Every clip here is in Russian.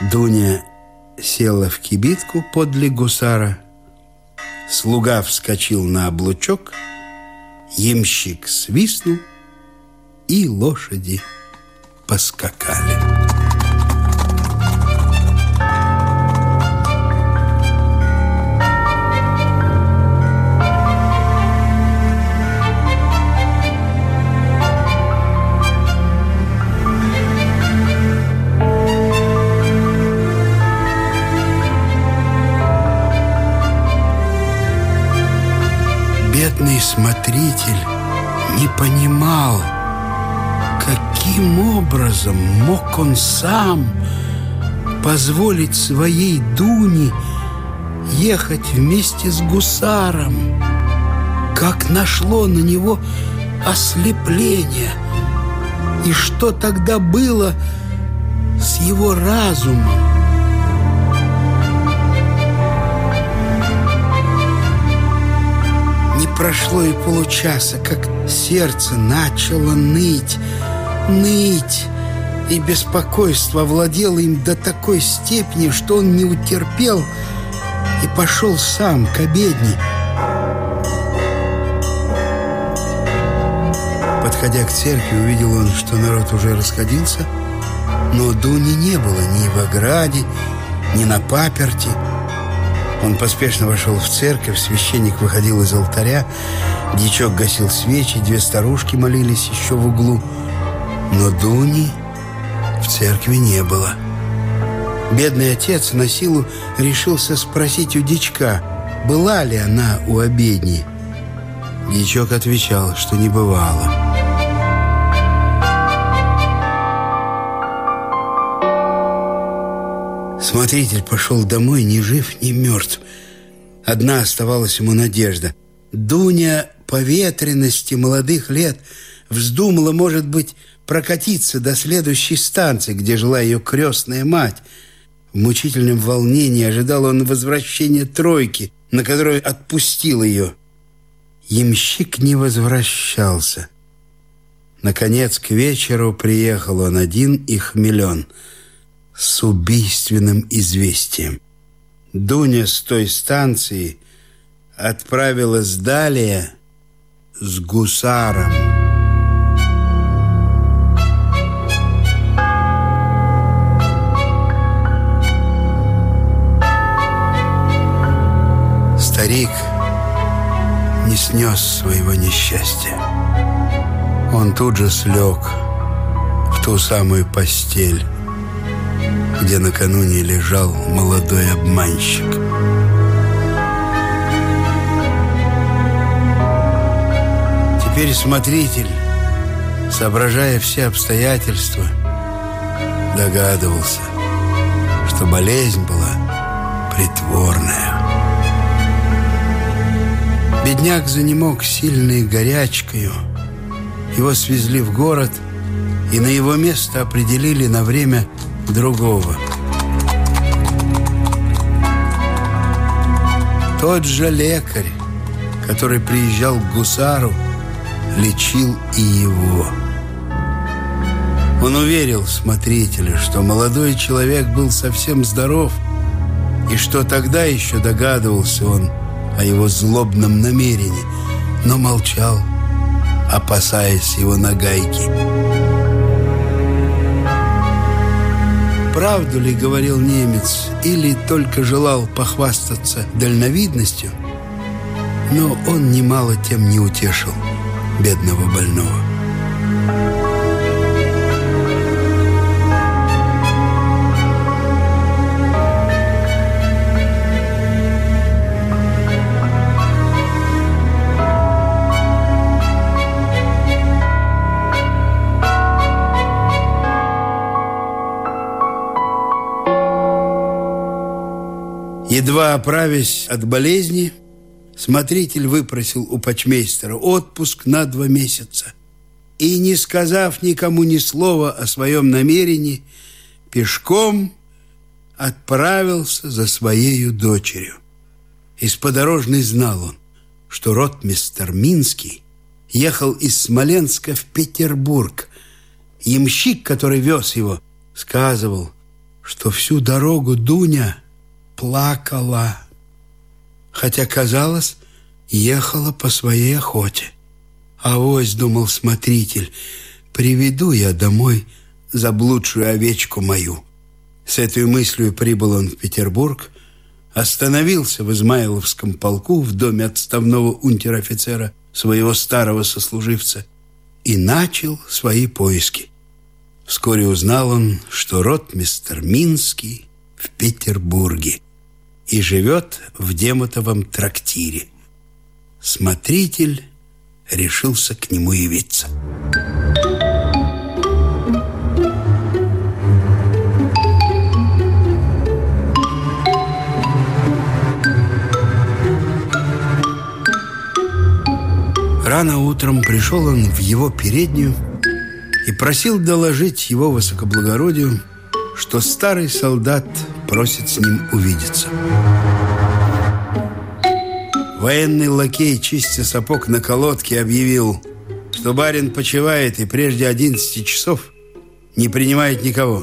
Дуня села в кибитку подле гусара. Слуга вскочил на облучок, ямщик свистнул, и лошади поскакали. Смотритель не понимал, каким образом мог он сам позволить своей Дуне ехать вместе с гусаром. Как нашло на него ослепление. И что тогда было с его разумом? Прошло и получаса, как сердце начало ныть, ныть, и беспокойство овладело им до такой степени, что он не утерпел и пошел сам к обедне. Подходя к церкви, увидел он, что народ уже расходился, но Дуни не было ни в ограде, ни на паперти, он поспешно вошел в церковь, священник выходил из алтаря, дьячок гасил свечи, две старушки молились еще в углу. Но Дуни в церкви не было. Бедный отец на силу решился спросить у дичка, была ли она у обедни. Дичок отвечал, что не бывало. Смотритель пошел домой ни жив, ни мертв. Одна оставалась ему надежда. Дуня по ветренности молодых лет вздумала, может быть, прокатиться до следующей станции, где жила ее крестная мать. В мучительном волнении ожидал он возвращения тройки, на которую отпустил ее. Ямщик не возвращался. Наконец, к вечеру приехал он один и хмелен – с убийственным известием. Дуня с той станции отправилась далее с гусаром. Старик не снес своего несчастья. Он тут же слег в ту самую постель, где накануне лежал молодой обманщик. Теперь смотритель, соображая все обстоятельства, догадывался, что болезнь была притворная. Бедняк занемог сильной горячкою. Его свезли в город и на его место определили на время другого. Тот же лекарь, который приезжал к гусару, лечил и его. Он уверил смотрителя, что молодой человек был совсем здоров, и что тогда еще догадывался он о его злобном намерении, но молчал, опасаясь его нагайки. Правду ли говорил немец или только желал похвастаться дальновидностью, но он немало тем не утешил бедного больного. Едва оправясь от болезни, смотритель выпросил у почмейстера отпуск на два месяца и, не сказав никому ни слова о своем намерении, пешком отправился за своей дочерью. Из подорожной знал он, что ротмистер Минский ехал из Смоленска в Петербург. Ямщик, который вез его, сказывал, что всю дорогу Дуня плакала, хотя, казалось, ехала по своей охоте. А вось, думал смотритель, приведу я домой заблудшую овечку мою. С этой мыслью прибыл он в Петербург, остановился в Измайловском полку в доме отставного унтер-офицера своего старого сослуживца и начал свои поиски. Вскоре узнал он, что ротмистер Минский в Петербурге и живет в Демотовом трактире. Смотритель решился к нему явиться. Рано утром пришел он в его переднюю и просил доложить его высокоблагородию, что старый солдат просит с ним увидеться. Военный лакей, чистя сапог на колодке, объявил, что барин почивает и прежде 11 часов не принимает никого.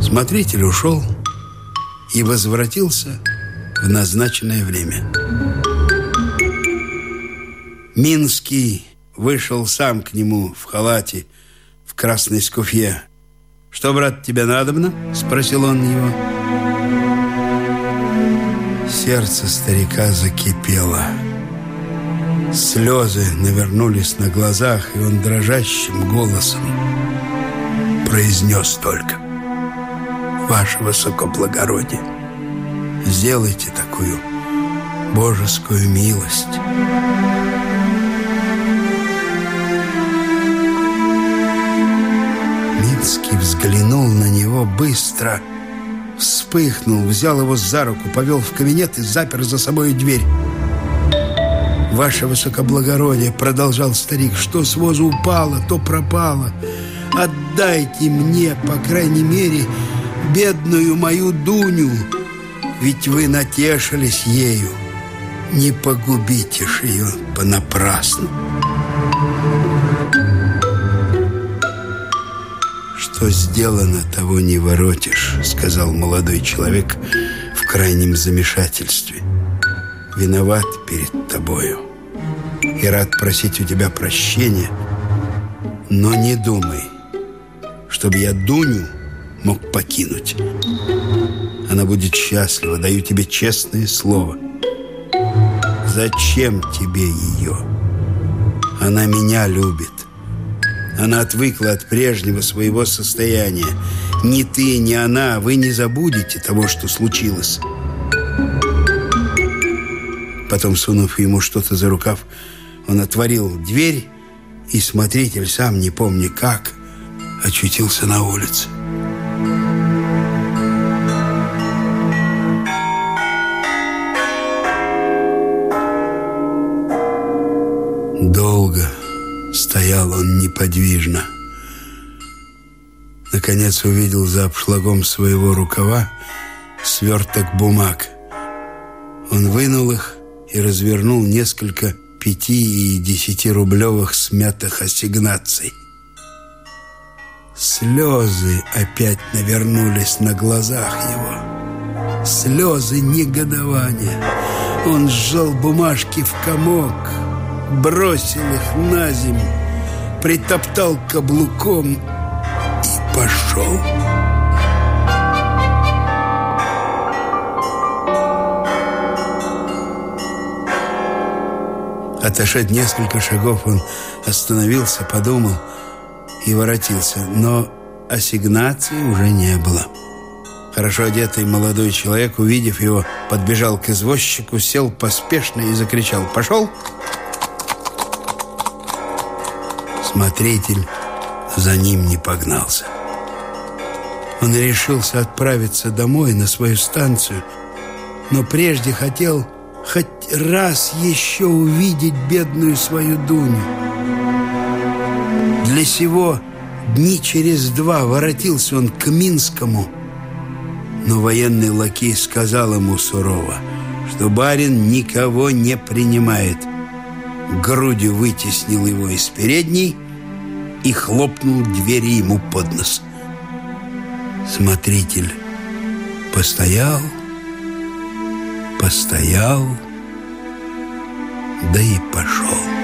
Смотритель ушел и возвратился в назначенное время. Минский вышел сам к нему в халате, в красной скуфье. «Что, брат, тебе надобно?» — спросил он его. Сердце старика закипело. Слезы навернулись на глазах, и он дрожащим голосом произнес только «Ваше высокоблагородие, сделайте такую божескую милость». Минский взглянул на него быстро, вспыхнул, взял его за руку, повел в кабинет и запер за собой дверь. «Ваше высокоблагородие», — продолжал старик, — «что с воза упало, то пропало. Отдайте мне, по крайней мере, бедную мою Дуню, ведь вы натешились ею. Не погубите ж ее понапрасну». «Что сделано, того не воротишь», — сказал молодой человек в крайнем замешательстве. «Виноват перед тобою и рад просить у тебя прощения, но не думай, чтобы я Дуню мог покинуть. Она будет счастлива, даю тебе честное слово. Зачем тебе ее? Она меня любит». Она отвыкла от прежнего своего состояния. Ни ты, ни она, вы не забудете того, что случилось. Потом, сунув ему что-то за рукав, он отворил дверь, и смотритель, сам не помня как, очутился на улице. Долго Стоял он неподвижно. Наконец увидел за обшлагом своего рукава сверток бумаг. Он вынул их и развернул несколько пяти- и десятирублевых смятых ассигнаций. Слезы опять навернулись на глазах его. Слезы негодования. Он сжал бумажки в комок — бросил их на землю, притоптал каблуком и пошел. Отошед несколько шагов, он остановился, подумал и воротился, но ассигнации уже не было. Хорошо одетый молодой человек, увидев его, подбежал к извозчику, сел поспешно и закричал «Пошел!» Смотритель за ним не погнался. Он решился отправиться домой на свою станцию, но прежде хотел хоть раз еще увидеть бедную свою Дуню. Для сего дни через два воротился он к Минскому, но военный лакей сказал ему сурово, что барин никого не принимает – грудью вытеснил его из передней и хлопнул двери ему под нос. Смотритель постоял, постоял, да и пошел.